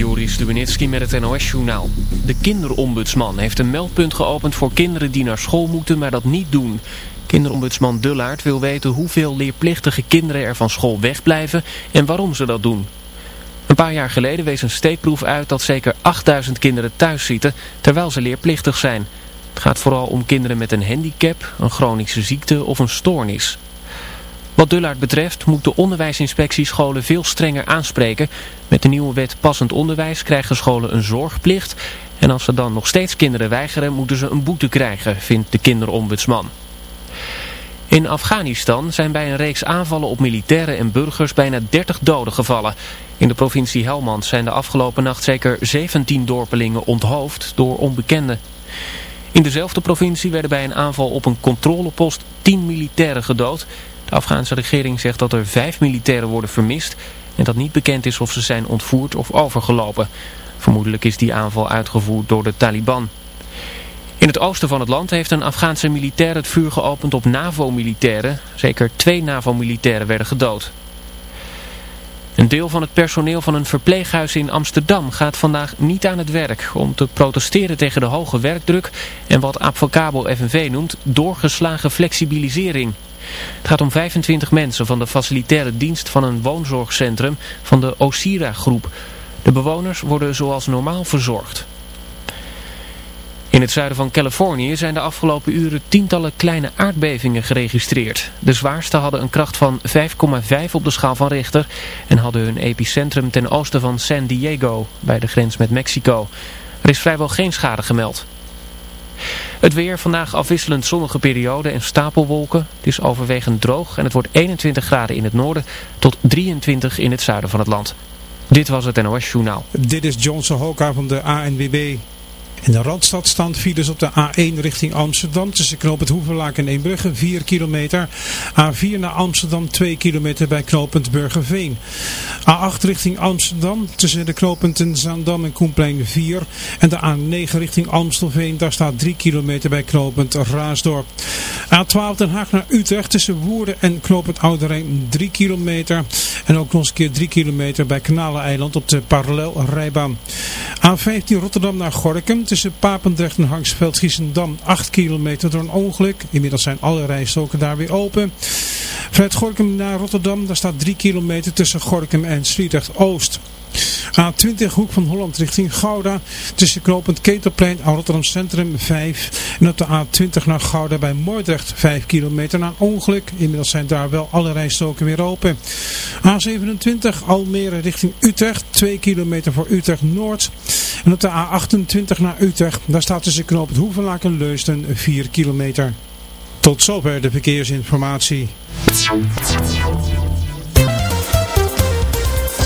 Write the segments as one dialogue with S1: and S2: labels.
S1: Joris Stubenitski met het NOS-journaal. De kinderombudsman heeft een meldpunt geopend voor kinderen die naar school moeten, maar dat niet doen. Kinderombudsman Dullaert wil weten hoeveel leerplichtige kinderen er van school wegblijven en waarom ze dat doen. Een paar jaar geleden wees een steekproef uit dat zeker 8000 kinderen thuis zitten, terwijl ze leerplichtig zijn. Het gaat vooral om kinderen met een handicap, een chronische ziekte of een stoornis. Wat Dullaert betreft moet de onderwijsinspectie scholen veel strenger aanspreken. Met de nieuwe wet passend onderwijs krijgen scholen een zorgplicht. En als ze dan nog steeds kinderen weigeren, moeten ze een boete krijgen, vindt de kinderombudsman. In Afghanistan zijn bij een reeks aanvallen op militairen en burgers bijna 30 doden gevallen. In de provincie Helmand zijn de afgelopen nacht zeker 17 dorpelingen onthoofd door onbekenden. In dezelfde provincie werden bij een aanval op een controlepost 10 militairen gedood. De Afghaanse regering zegt dat er vijf militairen worden vermist en dat niet bekend is of ze zijn ontvoerd of overgelopen. Vermoedelijk is die aanval uitgevoerd door de Taliban. In het oosten van het land heeft een Afghaanse militair het vuur geopend op NAVO-militairen. Zeker twee NAVO-militairen werden gedood. Een deel van het personeel van een verpleeghuis in Amsterdam gaat vandaag niet aan het werk om te protesteren tegen de hoge werkdruk en wat Advocabo FNV noemt doorgeslagen flexibilisering. Het gaat om 25 mensen van de facilitaire dienst van een woonzorgcentrum van de Osira groep. De bewoners worden zoals normaal verzorgd. In het zuiden van Californië zijn de afgelopen uren tientallen kleine aardbevingen geregistreerd. De zwaarste hadden een kracht van 5,5 op de schaal van Richter en hadden hun epicentrum ten oosten van San Diego, bij de grens met Mexico. Er is vrijwel geen schade gemeld. Het weer, vandaag afwisselend zonnige periode en stapelwolken. Het is overwegend droog en het wordt 21 graden in het noorden tot 23 in het zuiden van het land. Dit was het NOS Journaal.
S2: Dit is Johnson Hoka van de ANWB. In de Randstad staan files op de A1 richting Amsterdam tussen knooppunt Hoevenlaak en Eembrugge 4 kilometer. A4 naar Amsterdam 2 kilometer bij knooppunt Burgerveen. A8 richting Amsterdam tussen de knooppunten Zaandam en Koenplein 4. En de A9 richting Amstelveen daar staat 3 kilometer bij knooppunt Raasdorp. A12 Den Haag naar Utrecht tussen Woerden en knooppunt Ouderijn 3 kilometer. En ook nog eens een keer 3 kilometer bij Kanaleneiland op de parallelrijbaan. A15 Rotterdam naar Gorkum tussen Papendrecht en Hangsveld Giesendam 8 kilometer door een ongeluk. Inmiddels zijn alle rijstoken daar weer open. Vanuit Gorkum naar Rotterdam, daar staat 3 kilometer tussen Gorkum en Sliedrecht Oost. A20 Hoek van Holland richting Gouda. Tussen knooppunt Ketelplein en Rotterdam Centrum 5. En op de A20 naar Gouda bij Moordrecht 5 kilometer na ongeluk. Inmiddels zijn daar wel alle rijstoken weer open. A27 Almere richting Utrecht. 2 kilometer voor Utrecht Noord. En op de A28 naar Utrecht. Daar staat tussen knooppunt Hoevenlaak en Leusden 4 kilometer. Tot zover de verkeersinformatie.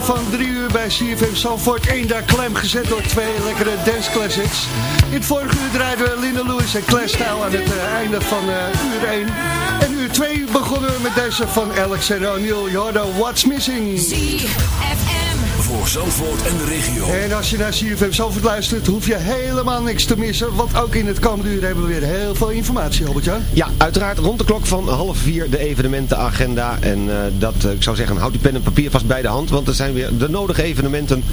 S3: Van drie uur bij CFM Zandvoort. Eén daar klem gezet door twee lekkere dance classics. In het vorige uur draaiden we Linda Lewis en Clash Style aan het uh, einde van uh, uur 1. En uur 2 begonnen we met deze van Alex en O'Neill. Jordan, What's Missing?
S4: Voor Zandvoort en de regio.
S3: En als je naar CFM Zandvoort luistert, hoef je helemaal niks te missen. Want ook in het komende uur hebben we weer heel veel informatie, Albert-Jan.
S5: Ja, uiteraard rond de klok van half vier de evenementenagenda. En uh, dat, uh, ik zou zeggen, houd die pen en papier vast bij de hand. Want er zijn weer de nodige evenementen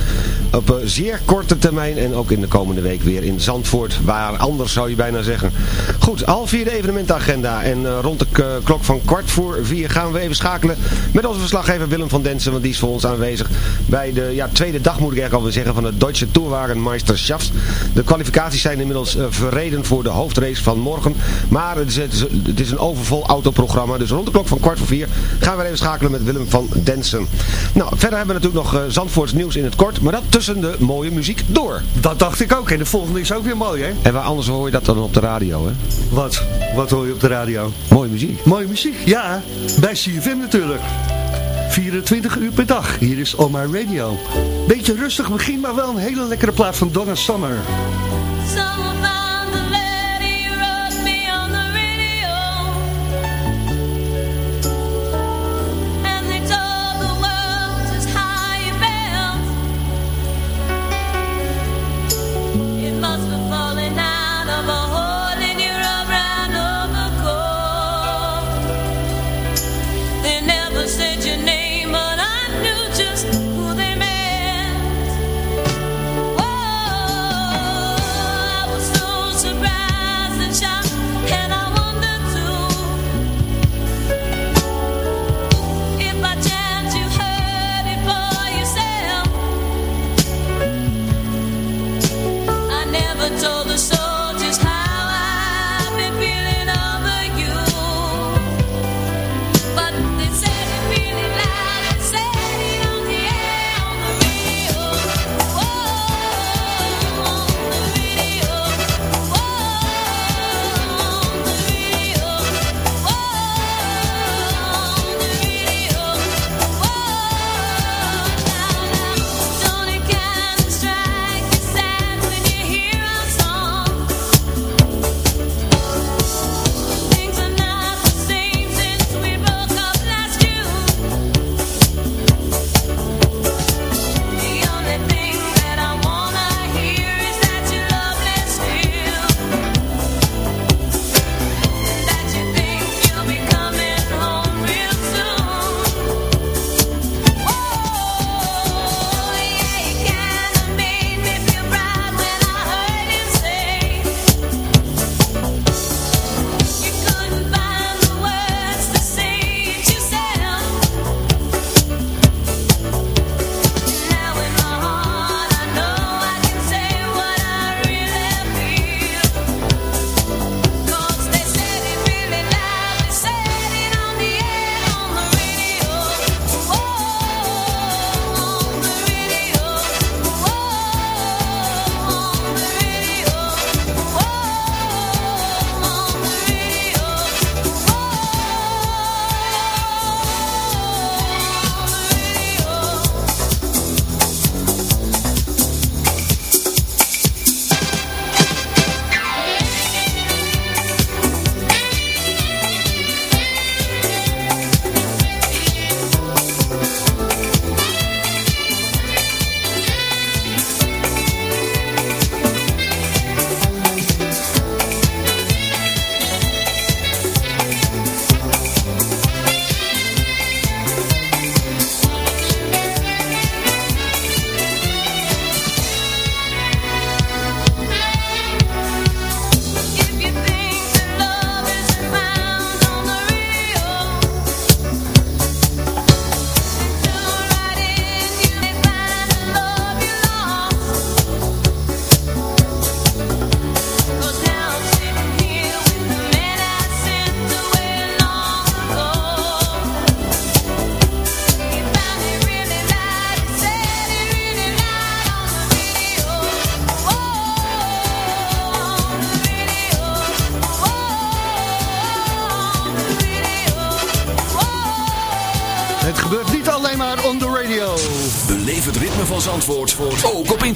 S5: op uh, zeer korte termijn. En ook in de komende week weer in Zandvoort. Waar anders zou je bijna zeggen. Goed, half vier de evenementenagenda. En rond de klok van kwart voor vier gaan we even schakelen met onze verslaggever Willem van Densen. Want die is voor ons aanwezig bij de ja, tweede dag moet ik eigenlijk alweer zeggen van de Deutsche Tourwagenmeisterschaft. De kwalificaties zijn inmiddels uh, verreden voor de hoofdrace van morgen. Maar het is, het is, een overvol autoprogramma. Dus rond de klok van kwart voor vier gaan we even schakelen met Willem van Densen. Nou, verder hebben we natuurlijk nog uh, Zandvoorts nieuws in het kort. Maar dat tussen de mooie muziek door.
S3: Dat dacht ik ook. En de volgende is ook weer mooi, hè?
S5: En waar anders hoor je dat dan op de radio, hè?
S3: Wat? Wat hoor je op de radio?
S5: Mooie muziek.
S3: Mooie muziek, ja. Bij CFM natuurlijk. 24 uur per dag. Hier is My Radio. Beetje rustig begin, maar wel een hele lekkere plaat van Donna Summer.
S4: Beleef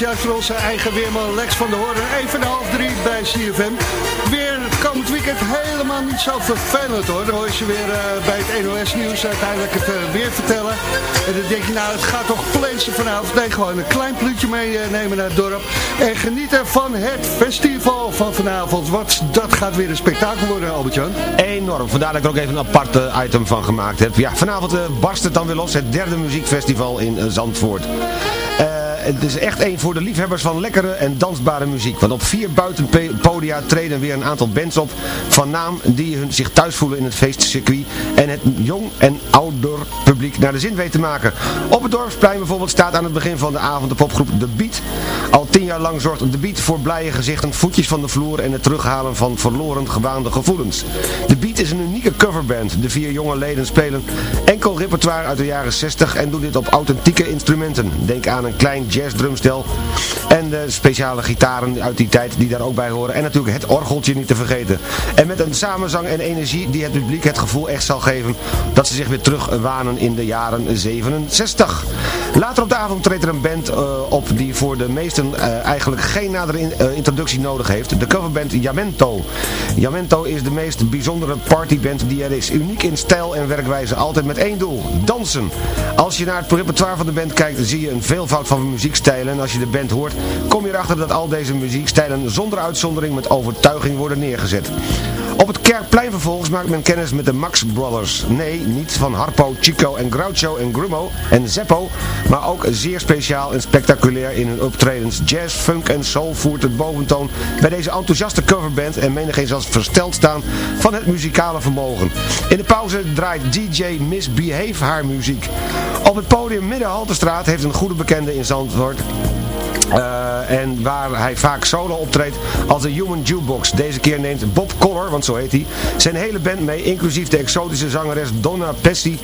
S3: juist voor onze eigen weerman Lex van der Hoorn. Even de half drie bij CFM. Weer komend weekend helemaal niet zo vervelend hoor. Dan hoor je ze weer uh, bij het NOS nieuws uiteindelijk het uh, weer vertellen. En dan denk je nou het gaat toch plensen vanavond. Nee gewoon een klein pluutje meenemen naar het dorp. En genieten van het festival van vanavond. Wat dat gaat weer een spektakel worden Albert-Jan.
S5: Enorm. Vandaar dat ik er ook even een apart item van gemaakt heb. Ja, vanavond uh, barst het dan weer los. Het derde muziekfestival in Zandvoort het is echt één voor de liefhebbers van lekkere en dansbare muziek. Want op vier buitenpodia treden weer een aantal bands op van naam die hun zich thuis voelen in het feestcircuit en het jong en ouder publiek naar de zin weten te maken. Op het Dorpsplein bijvoorbeeld staat aan het begin van de avond de popgroep The Beat Al tien jaar lang zorgt de beat voor blije gezichten, voetjes van de vloer en het terughalen van verloren gewaande gevoelens. De beat is een unieke coverband. De vier jonge leden spelen enkel repertoire uit de jaren 60 en doen dit op authentieke instrumenten. Denk aan een klein jazzdrumstel en de speciale gitaren uit die tijd die daar ook bij horen. En natuurlijk het orgeltje niet te vergeten. En met een samenzang en energie die het publiek het gevoel echt zal geven dat ze zich weer terug wanen in de jaren 67. Later op de avond treedt er een band uh, op die voor de meesten uh, eigenlijk geen nadere uh, introductie nodig heeft. De coverband Jamento. Jamento is de meest bijzondere partyband die er is. Uniek in stijl en werkwijze, altijd met één doel. Dansen. Als je naar het repertoire van de band kijkt, zie je een veelvoud van muziekstijlen. En als je de band hoort, kom je erachter dat al deze muziekstijlen zonder uitzondering met overtuiging worden neergezet. Op het Kerkplein vervolgens maakt men kennis met de Max Brothers. Nee, niet van Harpo, Chico en Groucho en Grummo en Zeppo, maar ook zeer speciaal en spectaculair in hun optredens. Jazz, funk en soul voert het boventoon bij deze enthousiaste coverband en menigeen zal versteld staan van het muzikale vermogen. In de pauze draait DJ Miss Behave haar muziek. Op het podium Middenhaltestraat heeft een goede bekende in Zandvoort uh, en waar hij vaak solo optreedt als de Human Jukebox. Deze keer neemt Bob Collar, want zo heet hij, zijn hele band mee, inclusief de exotische zangeres Donna Pesci.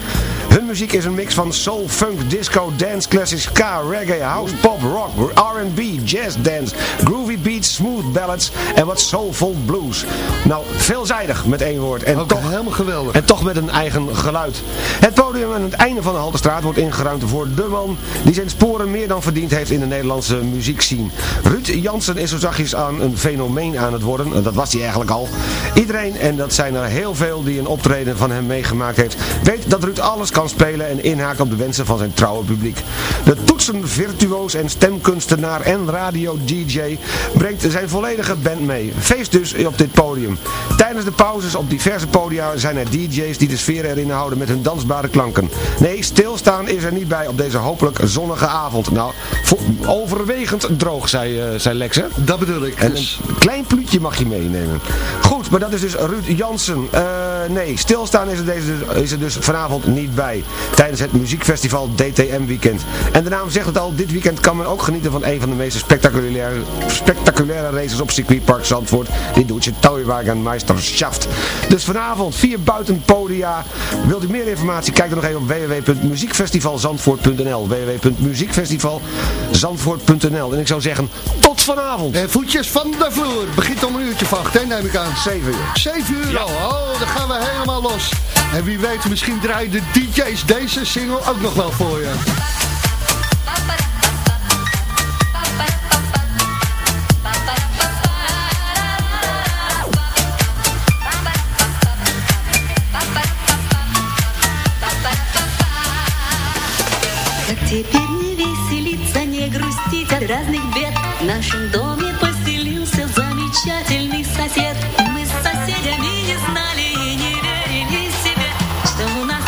S5: Hun muziek is een mix van soul, funk, disco, dance, classics, ska, reggae, house, pop, rock, R&B, jazz, dance, groovy beats, smooth ballads en wat soulful blues. Nou, veelzijdig met één woord. En
S3: Ook
S5: toch
S3: helemaal geweldig.
S5: En toch met een eigen geluid. Het podium aan het einde van de Haltestraat wordt ingeruimd voor de man die zijn sporen meer dan verdiend heeft in de Nederlandse muziekscene. Ruud Jansen is zo zachtjes aan een fenomeen aan het worden. Dat was hij eigenlijk al. Iedereen, en dat zijn er heel veel die een optreden van hem meegemaakt heeft, weet dat Ruud alles kan spelen en inhaken op de wensen van zijn trouwe publiek. De toetsenvirtuoos en stemkunstenaar en radio-dj brengt zijn volledige band mee. Feest dus op dit podium. Tijdens de pauzes op diverse podia zijn er dj's die de sfeer erin houden met hun dansbare klanken. Nee, stilstaan is er niet bij op deze hopelijk zonnige avond. Nou, overwegend droog, zei, uh, zei Lex, hè?
S3: Dat bedoel ik.
S5: En
S3: Dus.
S5: een klein pluutje mag je meenemen. Goed, maar dat is dus Ruud Jansen. Uh, nee, stilstaan is er, deze, is er dus vanavond niet bij. Tijdens het muziekfestival DTM Weekend. En de naam zegt het al, dit weekend kan men ook genieten van een van de meest spectaculaire, spectaculaire races op circuitpark Zandvoort. Dit doet je Touwwagenmeisterschaft. Dus vanavond vier buitenpodia. Wilt u meer informatie? Kijk dan nog even op www.muziekfestivalzandvoort.nl www.muziekfestivalzandvoort.nl En ik zou zeggen, tot vanavond.
S3: En voetjes van de vloer. Begint om een uurtje van acht, hè, neem ik aan.
S5: 7 uur.
S3: 7 uur al. Oh, dan gaan we helemaal los. En wie weet, misschien draaien de DJ's deze single ook nog wel voor je.
S6: Как теперь не веселиться, не грустить от разных бед В нашем доме поселился замечательный сосед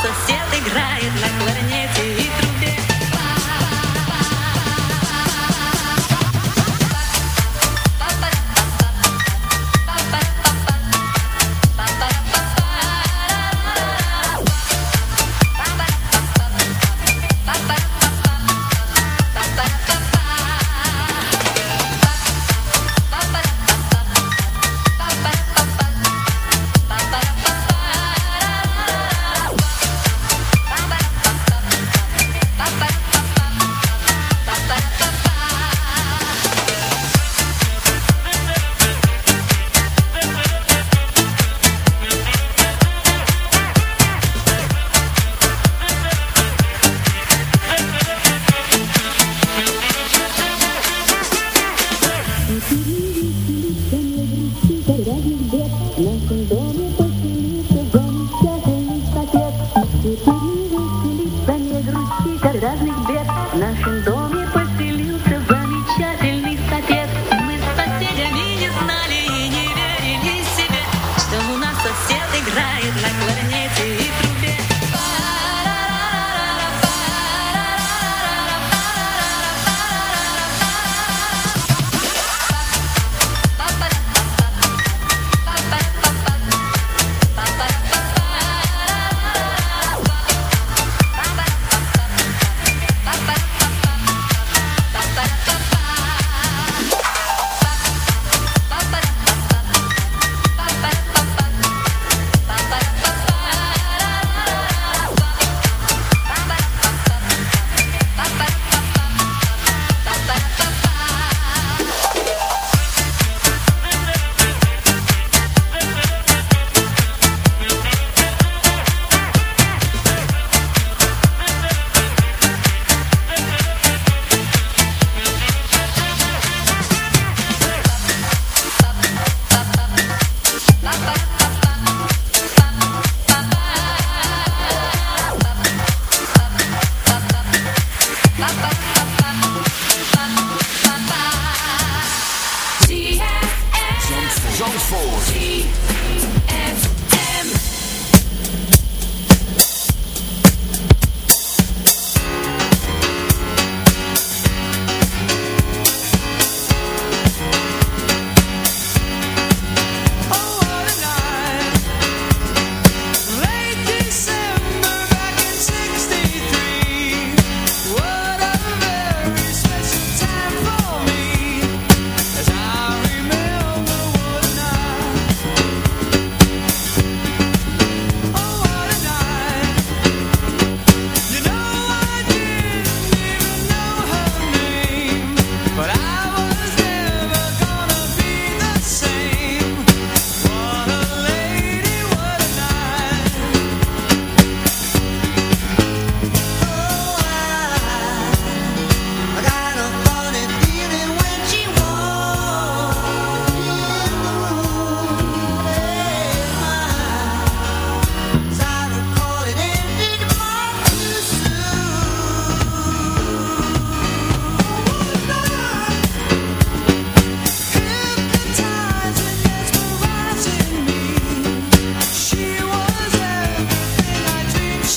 S6: сосед играет на кларнете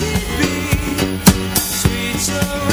S6: should be. Sweet so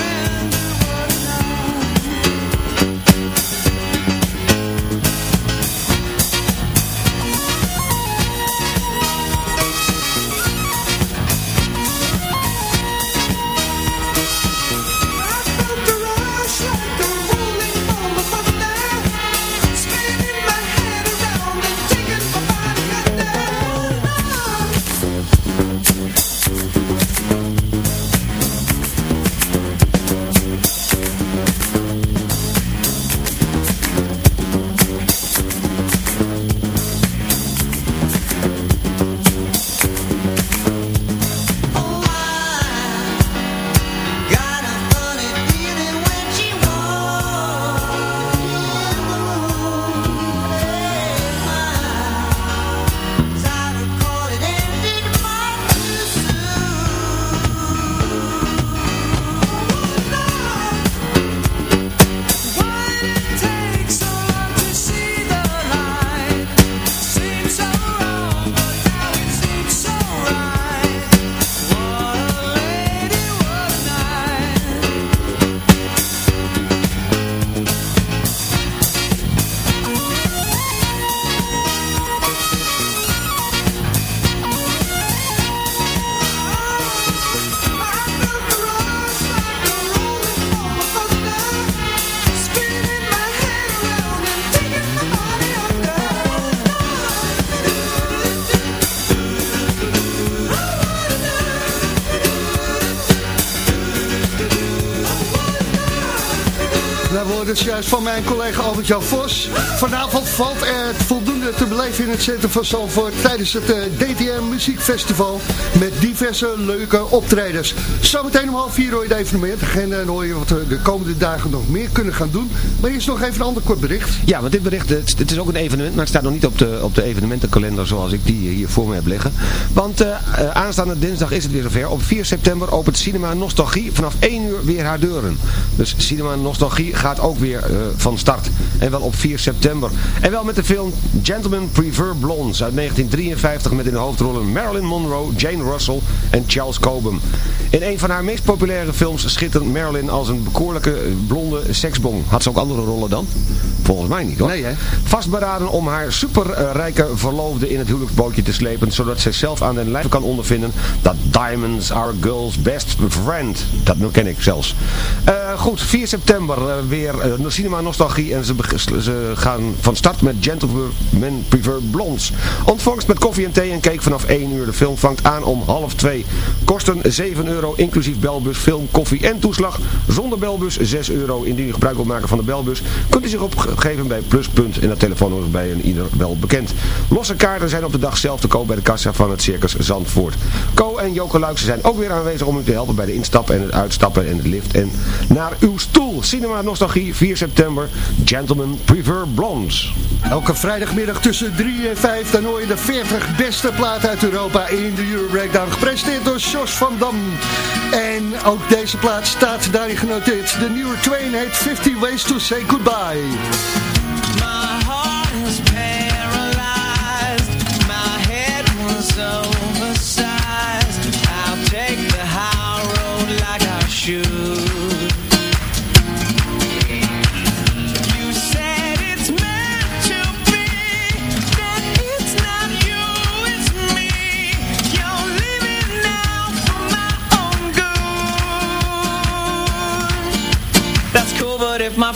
S7: het juist van mijn collega Albert-Jan Vos. Vanavond valt er voldoende te beleven in het centrum van Zalvoort tijdens het eh, DTM Muziekfestival met diverse leuke optredens. Zometeen om half vier hoor je de evenementagenda en hoor je wat we de komende dagen nog meer kunnen gaan doen. Maar eerst nog even een ander kort bericht.
S5: Ja, want dit bericht, het, is ook een evenement, maar het staat nog niet op de, op de evenementenkalender zoals ik die hier voor me heb liggen. Want uh, aanstaande dinsdag is het weer zover. Op 4 september opent Cinema Nostalgie vanaf 1 uur weer haar deuren. Dus Cinema Nostalgie gaat ook weer uh, van start. En wel op 4 september. En wel met de film Gentlemen Prefer Blondes uit 1953 met in de hoofdrollen Marilyn Monroe, Jane Russell en Charles Cobham. In een van haar meest populaire films schittert Marilyn als een bekoorlijke eh, blonde seksbong. Had ze ook andere rollen dan? Volgens mij niet hoor.
S7: Nee hè?
S5: Vastberaden om haar superrijke verloofde in het huwelijksbootje te slepen. Zodat zij zelf aan den lijf kan ondervinden dat diamonds are girl's best friend. Dat ken ik zelfs. Uh, goed, 4 september uh, weer cinema nostalgie. En ze, ze, gaan van start met Gentlemen Prefer Blondes. Ontvangst met koffie en thee en cake vanaf 1 uur. De film vangt aan om half 2. Kosten 7 euro inclusief belbus, film, koffie en toeslag. Zonder belbus 6 euro. Indien u gebruik wilt maken van de belbus kunt u zich opgeven bij Pluspunt. En dat telefoonnummer bij een ieder wel bekend. Losse kaarten zijn op de dag zelf te koop bij de kassa van het Circus Zandvoort. Co en Joke Luikse zijn ook weer aanwezig om u te helpen bij de instappen en het uitstappen en het lift en naar uw stoel. Cinema Nostalgie 4 september. Gentlemen Prefer Blondes.
S7: Elke vrijdagmiddag tussen 3 en 5 dan hoor je de 40 beste platen uit Europa in de Euro Breakdown. Gepresenteerd door Jos van Dam. En ook deze plaat staat daarin genoteerd. De nieuwe train heet 50 Ways to Say Goodbye. My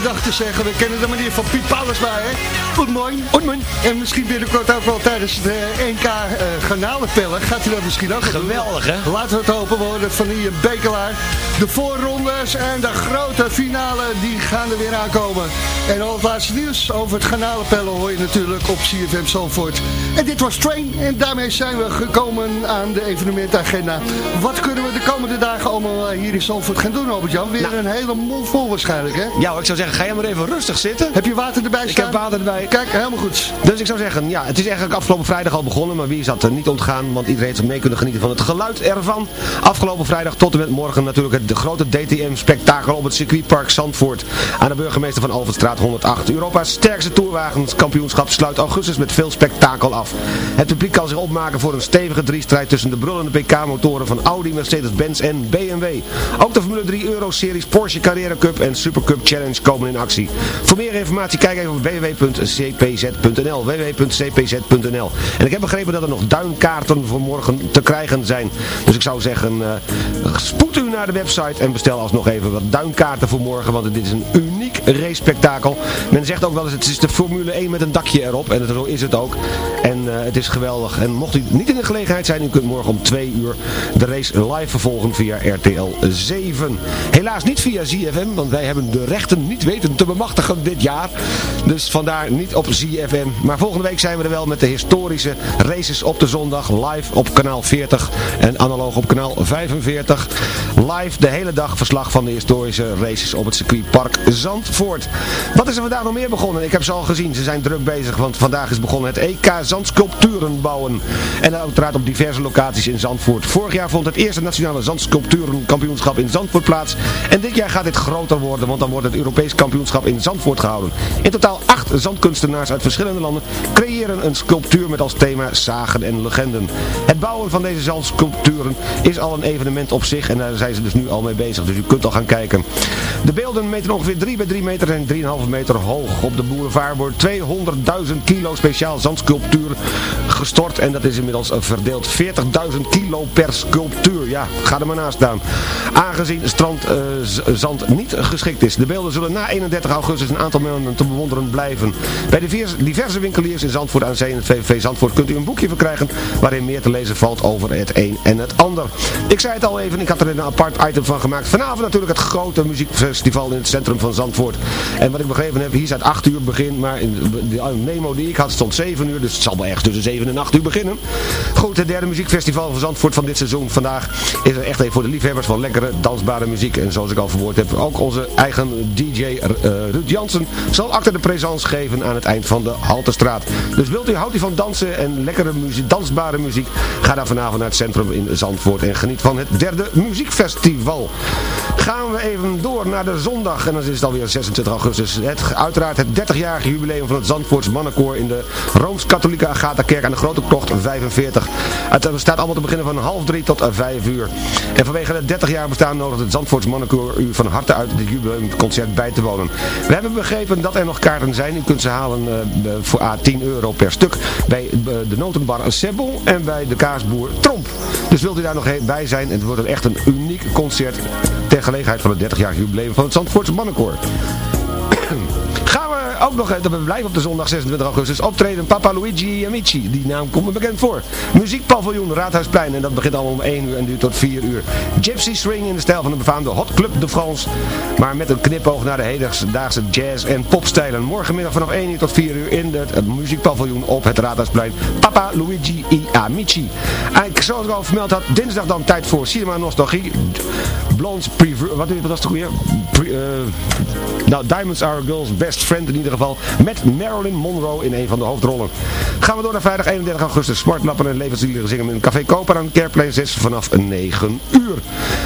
S8: gedag te zeggen. We kennen de manier van Piet Paulus bij, hè? Goedemorgen. Goedemorgen. En misschien binnenkort ook wel tijdens het eh, NK eh garnalenpellen. Gaat u dat misschien ook doen?
S5: Geweldig, hè?
S8: Laten we het hopen. We horen van die Bekelaar. De voorrondes en de grote finale, die gaan er weer aankomen. En al het laatste nieuws over het garnalenpellen hoor je natuurlijk op CFM Zandvoort. En dit was Train en daarmee zijn we gekomen aan de evenementagenda. Wat kunnen we de komende dagen allemaal eh, hier in Zandvoort gaan doen, Albert-Jan? Weer
S5: Nou.
S8: een hele mond vol waarschijnlijk, hè?
S5: Ja, ik zou zeggen, ga jij maar even rustig zitten.
S8: Heb je water erbij
S5: Ik
S8: staan?
S5: heb water erbij.
S8: Kijk, helemaal goed.
S5: Dus ik zou zeggen, ja, het is eigenlijk afgelopen vrijdag al begonnen, maar wie is dat er niet ontgaan, want iedereen heeft mee kunnen genieten van het geluid ervan. Afgelopen vrijdag tot en met morgen natuurlijk het grote DTM-spektakel op het circuitpark Zandvoort. Aan de burgemeester van Alvenstraat 108. Europa's sterkste toerwagenskampioenschap sluit augustus met veel spektakel af. Het publiek kan zich opmaken voor een stevige driestrijd tussen de brullende PK-motoren van Audi, Mercedes-Benz en BMW. Ook de Formule 3 Euro-series Porsche Carrera Cup en Supercup Challenge komen in actie. Voor meer informatie kijk even op www.cpz.nl www.cpz.nl En ik heb begrepen dat er nog duinkaarten voor morgen te krijgen zijn. Dus ik zou zeggen, eh, spoed u naar de website en bestel alsnog even wat duinkaarten voor morgen, want dit is een uniek race-spektakel. Men zegt ook wel eens, het is de Formule 1 met een dakje erop en zo is het ook. En eh, het is geweldig. En mocht u niet in de gelegenheid zijn, u kunt morgen om 2 uur de race live vervolgen via RTL 7. Helaas niet via ZFM, want wij hebben de rechten niet weten te bemachtigen dit jaar. Dus vandaar niet op ZFM. Maar volgende week zijn we er wel met de historische races op de zondag. Live op kanaal 40 en analoog op kanaal 45. Live de hele dag verslag van de historische races op het circuitpark Zandvoort. Wat is er vandaag nog meer begonnen? Ik heb ze al gezien, ze zijn druk bezig, want vandaag is begonnen het EK Zandsculpturen bouwen. En uiteraard op diverse locaties in Zandvoort. Vorig jaar vond het eerste nationale zandsculpturenkampioenschap in Zandvoort plaats. En dit jaar gaat dit groter worden, want dan wordt het Europees kampioenschap in Zandvoort gehouden. In totaal acht zandkunstenaars uit verschillende landen creëren een sculptuur met als thema zagen en legenden. Het bouwen van deze zandsculpturen is al een evenement op zich en daar zijn ze dus nu al mee bezig. Dus u kunt al gaan kijken. De beelden meten ongeveer 3 bij 3 meter en 3,5 meter hoog. Op de boulevard wordt 200.000 kilo speciaal zandsculptuur gestort en dat is inmiddels verdeeld 40.000 kilo per sculptuur. Ja, ga er maar naast staan. Aangezien strand eh, zand niet geschikt is. De beelden zullen na 31 augustus een aantal maanden te bewonderen blijven. Bij diverse, diverse winkeliers in Zandvoort aan Zee en het VVV Zandvoort kunt u een boekje verkrijgen waarin meer te lezen valt over het een en het ander. Ik zei het al even, ik had er een apart item van gemaakt. Vanavond natuurlijk het grote muziekfestival in het centrum van Zandvoort. En wat ik begrepen heb, hier staat 8 uur begin, maar in de memo die ik had stond 7 uur, dus het zal wel ergens tussen 7 en 8 uur beginnen. Goed, het derde muziekfestival van Zandvoort van dit seizoen. Vandaag is er echt even voor de liefhebbers van lekkere dansbare muziek. En zo zoals ik al verwoord heb. Ook onze eigen DJ uh, Ruud Jansen zal acte de présence geven aan het eind van de Haltestraat. Dus wilt u, houdt u van dansen en lekkere muziek, dansbare muziek, ga dan vanavond naar het centrum in Zandvoort en geniet van het derde muziekfestival. Gaan we even door naar de zondag en dan is het alweer 26 augustus. Het, uiteraard het 30-jarige jubileum van het Zandvoorts mannenkoor in de Rooms-Katholieke Agatha-kerk aan de Grote Krocht 45. Het staat allemaal te beginnen van half drie tot vijf uur. En vanwege het 30 jaar bestaan nodig het Zandvoorts mannenkoor u van harte uit het jubileumconcert bij te wonen. We hebben begrepen dat er nog kaarten zijn. U kunt ze halen uh, voor A10 euro per stuk bij de notenbar Sebbel en bij de kaasboer Tromp. Dus wilt u daar nog bij zijn, het wordt echt een uniek concert ter gelegenheid van het 30-jarig jubileum van het Zandvoortse mannenkoor. Ook nog, we blijven op de zondag 26 augustus, optreden Papa Luigi Amici. Die naam komt me bekend voor. Muziekpaviljoen Raadhuisplein en dat begint al om 1 uur en duurt tot 4 uur. Gypsy Swing in de stijl van de befaamde Hot Club de France. Maar met een knipoog naar de hedendaagse jazz- en popstijlen. Morgenmiddag vanaf 1 uur tot 4 uur in het muziekpaviljoen op het Raadhuisplein. Papa Luigi Amici. En zoals ik al vermeld had, dinsdag dan tijd voor Cinema Nostalgie. Blondes Preview, wat, het ook weer? Pre, uh, nou, Diamonds Are Girl's Best Friend in ieder geval. Met Marilyn Monroe in een van de hoofdrollen. Gaan we door naar vrijdag 31 augustus. Smartlappen en levensliederen zingen in Café Koper aan Kerkplein 6 vanaf 9 uur.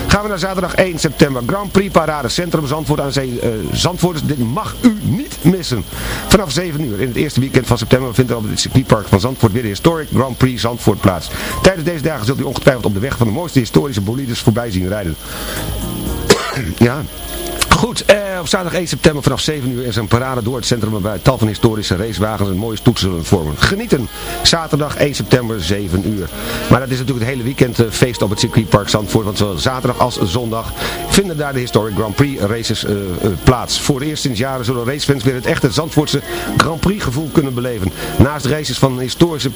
S5: Gaan we naar zaterdag 1 september. Grand Prix Parade Centrum Zandvoort aan Zee. Uh, Zandvoort, dit mag u niet missen. Vanaf 7 uur in het eerste weekend van september vindt er op het circuitpark van Zandvoort weer de Historic Grand Prix Zandvoort plaats. Tijdens deze dagen zult u ongetwijfeld op de weg van de mooiste historische bolides voorbij zien rijden. ja, Goed, eh, op zaterdag 1 september vanaf 7 uur is een parade door het centrum waarbij tal van historische racewagens en mooie zullen vormen. Genieten! Zaterdag 1 september 7 uur. Maar dat is natuurlijk het hele weekend uh, feest op het circuitpark Zandvoort, want zowel zaterdag als zondag vinden daar de Historic Grand Prix races uh, uh, plaats. Voor de eerst sinds jaren zullen racefans weer het echte Zandvoortse Grand Prix gevoel kunnen beleven. Naast races van historische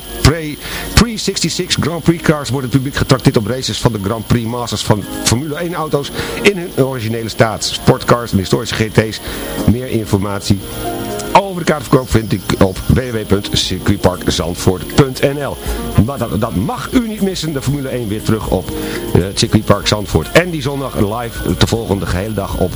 S5: pre-66 Grand Prix cars wordt het publiek getrakteerd op races van de Grand Prix Masters van Formule 1 auto's in hun originele staat. Sportcars en historische GT's. Meer informatie over de kaartverkoop vind ik op www.circuitparkzandvoort.nl Maar dat, dat, mag u niet missen, de Formule 1 weer terug op het circuitpark Zandvoort. En die zondag live de gehele dag op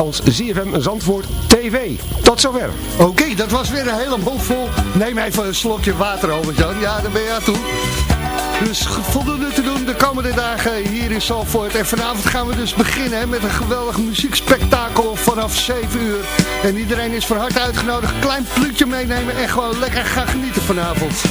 S5: ons ZFM Zandvoort TV. Tot zover.
S9: Oké, dat was weer een hele mond vol. Neem even een slokje water over, Jan. Ja, daar ben je aan toe. Dus voldoende te doen de komende dagen hier in Zalvoort. En vanavond gaan we dus beginnen met een geweldig muziekspektakel vanaf 7 uur. En iedereen is van harte uitgenodigd. Klein pluutje meenemen en gewoon lekker gaan genieten vanavond.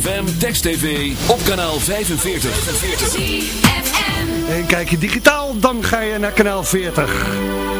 S4: ZFM, Text TV, op kanaal 45.
S3: En kijk je digitaal, dan ga je naar kanaal 40.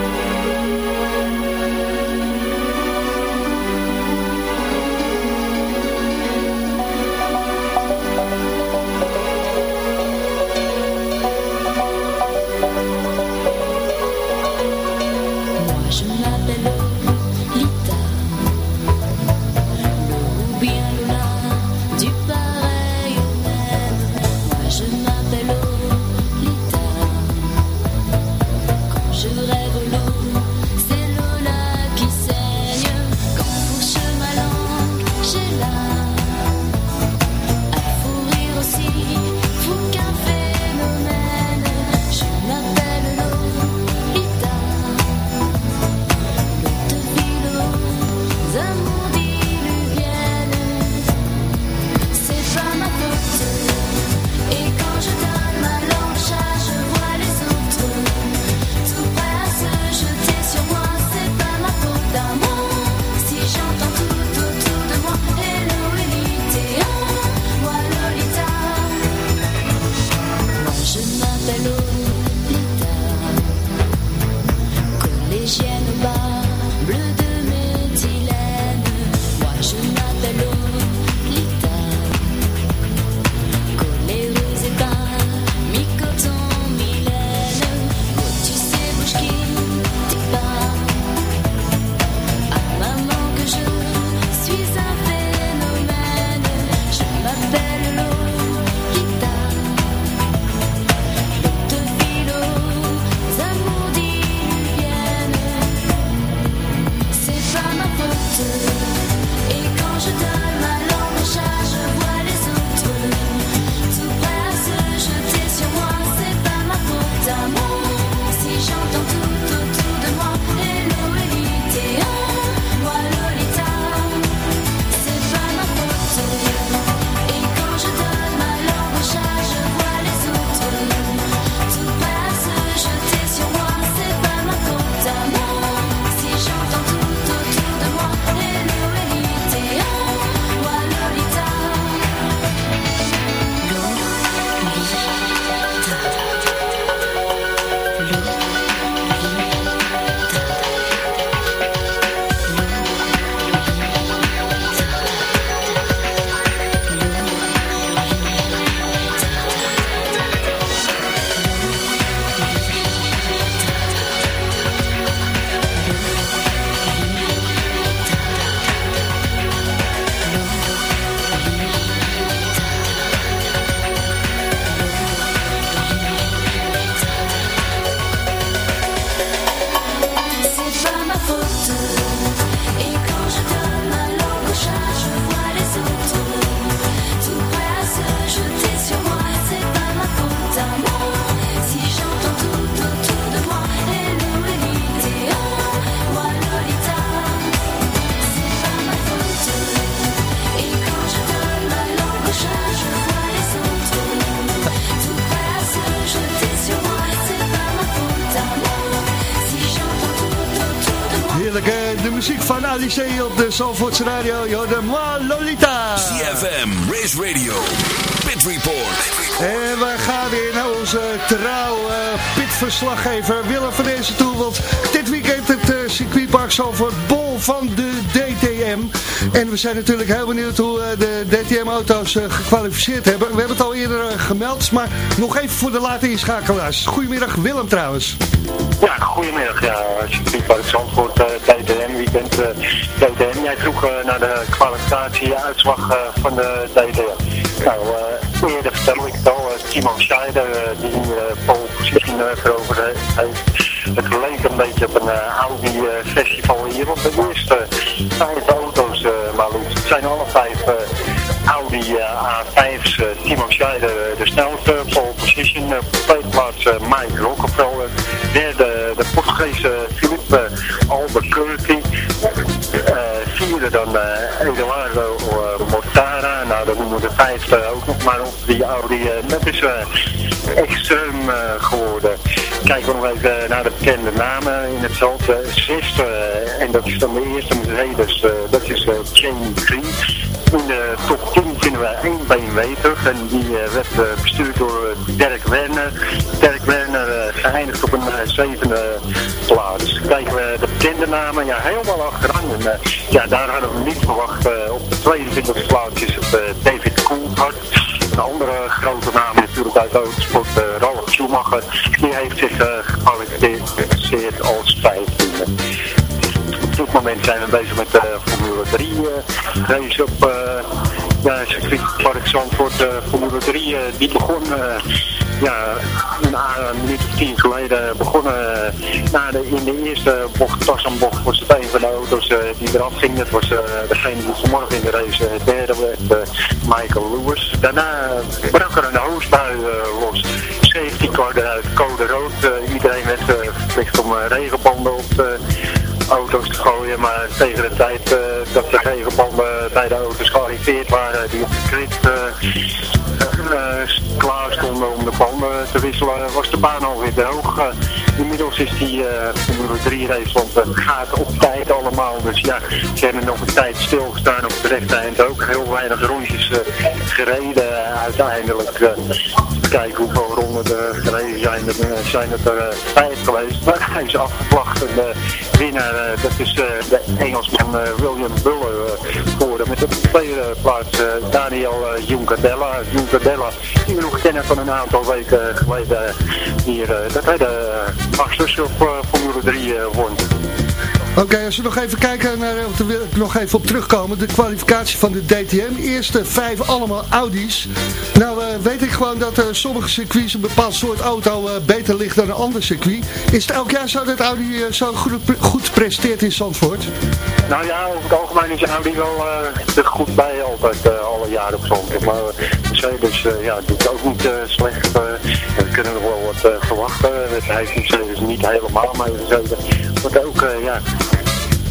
S3: Zalvoortse Radio. Jorde Moi Lolita.
S4: CFM, Race Radio, Pit Report.
S3: En we gaan weer naar onze trouwe pitverslaggever Willem van deze toe. Want dit weekend het eh, circuitpark Zalvoort bol van de DTM. En we zijn natuurlijk heel benieuwd hoe eh, de DTM-auto's eh, gekwalificeerd hebben. We hebben het al eerder eh, gemeld, maar nog even voor de late inschakelaars. Goedemiddag Willem trouwens.
S10: Ja, goedemiddag. Ja, circuitpark Zandvoort, eh DTM eh, jij vroeg eh, naar de kwalificatie-uitslag eh, van de DTM. Nou, eerder vertel ik het al, Timon Scheider, die pole position uh, veroverd heeft. Het leek een beetje op een eh, Audi eh, festival hier, want de eerste vijf auto's, maar het zijn alle vijf Audi eh, A5's. eh, Timon Scheider de snelste, pole position, op tweede plaats Mike Rockefeller, derde de Portugese Philippe Albuquerque, dan eh, Eduardo eh, Mortara, nou dan noemen we de vijfde ook nog maar op die Audi, dat is eh, extreem eh, geworden. kijken we nog even naar de bekende namen in het veld. Zesde, en dat is dan de eerste Mercedes, uh, dat is Jane Green. In de top 10 vinden we één BMW terug en die werd bestuurd door Dirk Werner. Dirk Werner geëindigd op een zevende plaats. Kijken we de bekende namen, ja helemaal achteraan. En, ja, daar hadden we niet verwacht. op de 22e plaats is David Coulthard. Een andere grote naam natuurlijk uit de Ralf Schumacher, die heeft zich uh, gekwalificeerd als vijftiende. Op dit moment zijn we bezig met de Formule 3 uh, race op ja, circuitpark Zandvoort. Formule 3 die begon ja, een, een minuut of tien geleden begonnen. Na de, in de eerste bocht, Tassenbocht, was het een van de auto's uh, die eraf ging. Dat was uh, degene die vanmorgen in de race uh, derde werd, Michael Lewis. Daarna brak er een hoosbui los. Safety car eruit, code rood. iedereen werd verplicht om regenbanden op de auto's te gooien. Maar tegen de tijd dat de regenbanden bij de auto's gearriveerd waren, die op de grid klaar stonden om de banden te wisselen, was de baan alweer droog. Uh, inmiddels is die uh, Formule 3 race, want het gaat op tijd allemaal. Dus ja, ze hebben nog een tijd stilgestaan op het rechte eind ook. Heel weinig rondjes uh, gereden uiteindelijk. kijken hoeveel ronden er gereden zijn. Er zijn het er vijf geweest. Maar hij is afgevlacht. En winnaar, dat is de Engelsman William Buller geworden. Met de tweede plaats Daniel Juncadella. Juncadella, die we nog kennen van een aantal weken geleden hier. dat hij de Masters op Formule 3 won.
S3: Oké, als we nog even kijken naar, daar wil ik nog even op terugkomen, de kwalificatie van de DTM. Eerste vijf allemaal Audi's. Nou uh, weet ik gewoon dat uh, sommige circuits een bepaald soort auto uh, beter ligt dan een ander circuit. Is het elk jaar zo dat Audi zo goed, goed presteert in Zandvoort?
S10: Nou ja, over het algemeen is Audi wel er goed bij altijd, alle jaren op Zandvoort. Maar Mercedes ja, doet ook niet slecht. we kunnen nog wel wat verwachten. Het heeft Mercedes niet helemaal, maar Mercedes wordt ook ja,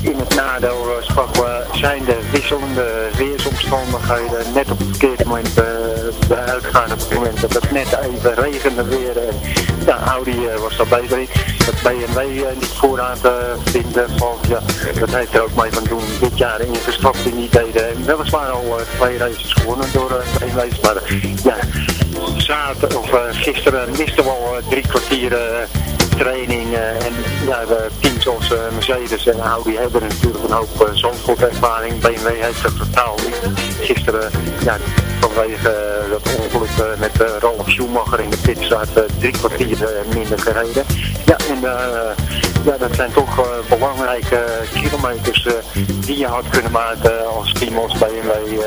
S10: in het nadeel sprak we zijn de wisselende weersomstandigheden net op het verkeerde moment uh, uitgaan op het moment dat het net even regende weer. En, ja, Audi was daar in. Dat BMW niet vooraan te vinden valt, ja, dat heeft er ook mee van doen dit jaar ingestapt in die deden. En weliswaar al twee races gewonnen door BMW's, maar ja, zaterdag of gisteren misten we al drie kwartier training en ja, de teams als Mercedes en Audi hebben natuurlijk een hoop uh, Zandvoort-ervaring. BMW heeft dat totaal niet. Gisteren, ja, vanwege dat ongeluk met Ralf Schumacher in de pit staat drie kwartier minder gereden. Ja, en ja, dat zijn toch belangrijke kilometers die je had kunnen maken als team als BMW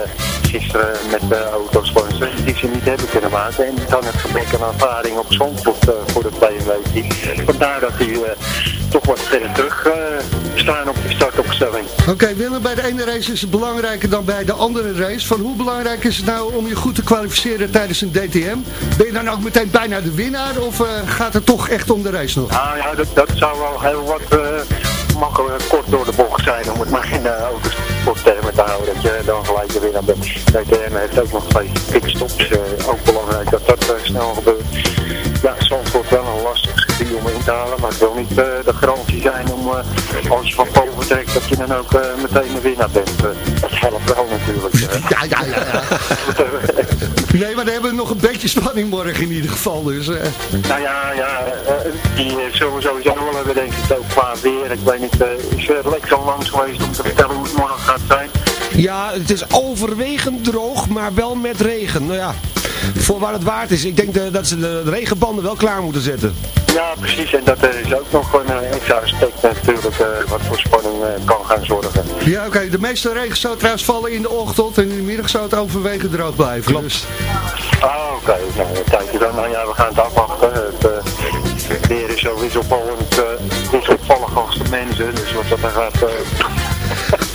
S10: gisteren met de auto's van die ze niet hebben kunnen maken. En dan het gebrek aan ervaring op Zandvoort voor het BMW-team. Vandaar dat hij toch wat verder terug staan op de startopstelling.
S3: Oké, okay, Willem, bij de ene race is het belangrijker dan bij de andere race. Van hoe belangrijk is het nou om je goed te kwalificeren tijdens een DTM? Ben je dan ook meteen bijna de winnaar of uh, gaat het toch echt om de race nog?
S10: Nou ja, dat, dat zou wel heel wat uh, makkelijk kort door de bocht zijn om het maar in de autosporttermen te houden. Dat je dan gelijk de winnaar bent. DTM heeft ook nog twee pitstops. Uh, ook belangrijk dat dat snel gebeurt. Ja, soms wordt wel een maar het wil niet de garantie zijn om als je van boven trekt dat je dan ook meteen de winnaar bent. dat helpt wel natuurlijk.
S3: Ja, ja, ja. ja. nee, maar dan hebben we nog een beetje spanning morgen in ieder geval. Dus.
S10: Nou ja, ja die zullen we sowieso wel hebben, denk ik, ook qua weer. Ik weet niet, is er lekker langs geweest om te vertellen hoe het morgen gaat zijn?
S5: Ja, het is overwegend droog, maar wel met regen. Nou ja, voor waar het waard is. Ik denk de, dat ze de regenbanden wel klaar moeten zetten.
S10: Ja, precies. En dat is ook nog een uh, extra aspect natuurlijk uh, wat voor spanning uh, kan gaan zorgen.
S3: Ja, oké. Okay. De meeste regen zou trouwens vallen in de ochtend en in de middag zou het overwegend droog blijven.
S5: Klopt.
S3: Dus.
S10: Ah, oké. Okay. Nou, kijk je dan. Nou ja, we gaan het afwachten. Het weer is zo wisselvallend, wisselvallig als de mensen. Dus wat dat dan gaat...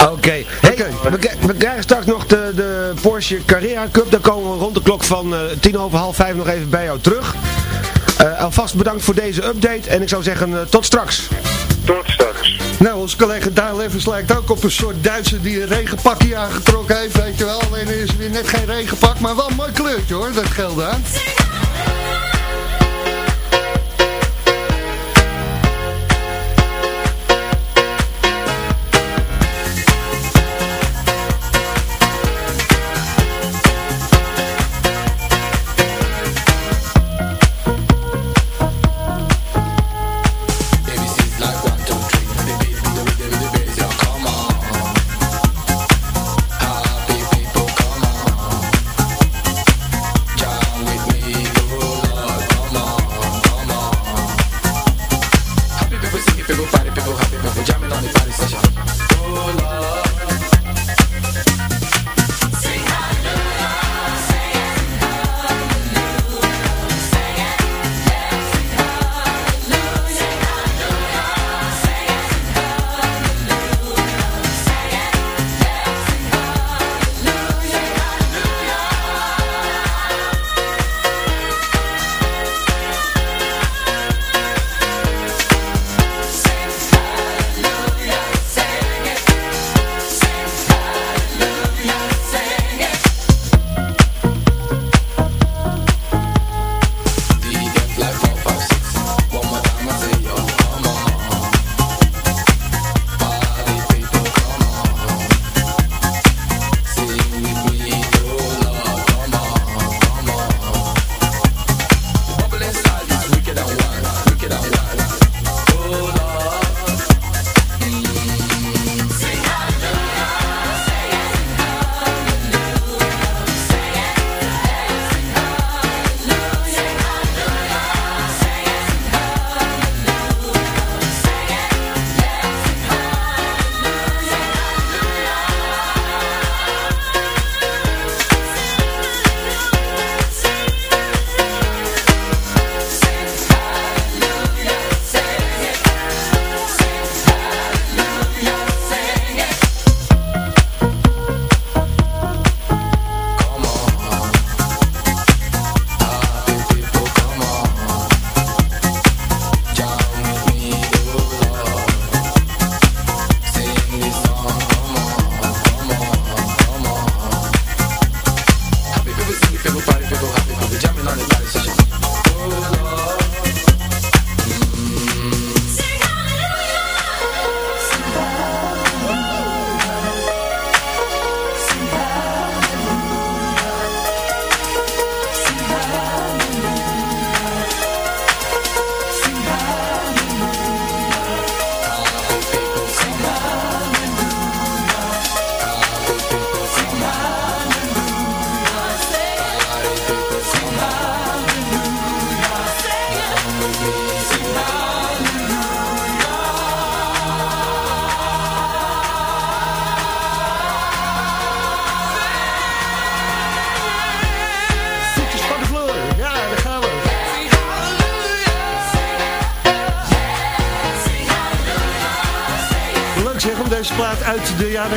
S5: Oké. Okay. Hey, okay. we, we, krijgen straks nog de, de Porsche Carrera Cup. Dan komen we rond de klok van uh, tien over half vijf nog even bij jou terug. Uh, alvast bedankt voor deze update en ik zou zeggen uh, tot straks.
S10: Tot straks.
S3: Nou, onze collega Daan Levens lijkt ook op een soort Duitser die een regenpakje aangetrokken heeft, weet je wel. Alleen is weer net geen regenpak, maar wel een mooi kleurtje hoor, dat geldt aan.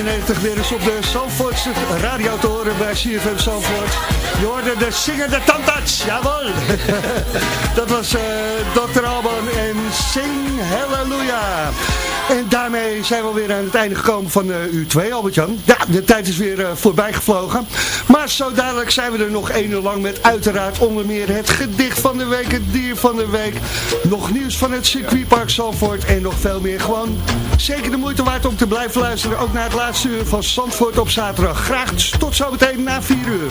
S8: 95 weer eens op de Zandvoortse radio te horen bij CFM Zandvoort. Je hoorde de zinger de tandarts, jawel. dat was uh, Dr. Alban en Sing Hallelujah. En daarmee zijn we alweer aan het einde gekomen van uh, uur 2, Albert-Jan. Ja, de tijd is weer uh, voorbij gevlogen. Maar zo dadelijk zijn we er nog één uur lang met uiteraard onder meer het gedicht van de week, het dier van de week. Nog nieuws van het circuitpark Zandvoort en nog veel meer. Gewoon zeker de moeite waard om te blijven luisteren. Ook naar het laatste uur van Zandvoort op zaterdag. Graag tot zometeen na 4 uur.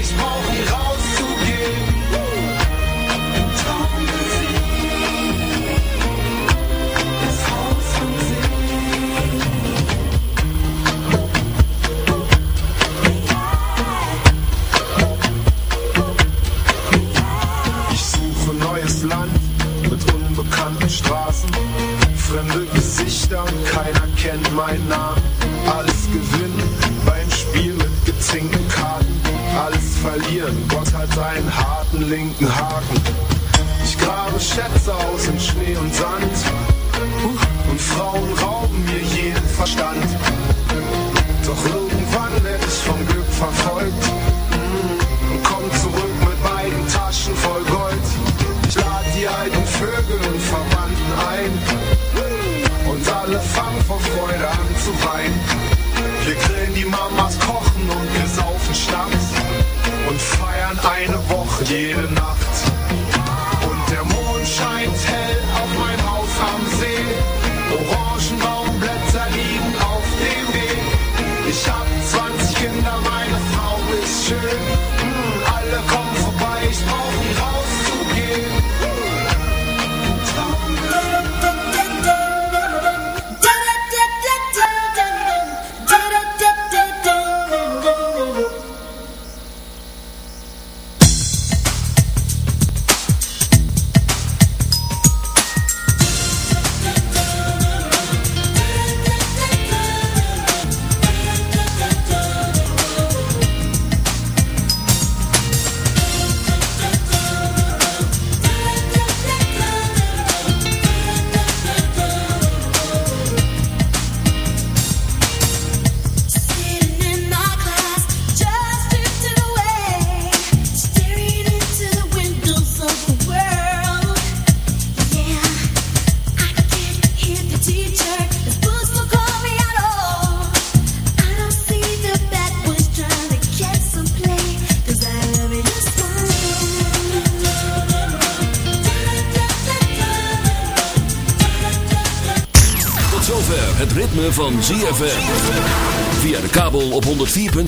S11: ich brauch nie rauszugehen. Suche neues Land mit unbekannten Straßen. Fremde Gesichter keiner kennt meinen Namen. Alles gewinnen beim Spiel mit gezinkten Karten. Alles verlieren, Gott hat einen harten linken Haken. Ich grabe Schätze aus in Schnee und Sand. Und Frauen rauben mir jeden Verstand. Doch irgendwann werd ich vom Glück verfolgt.
S4: give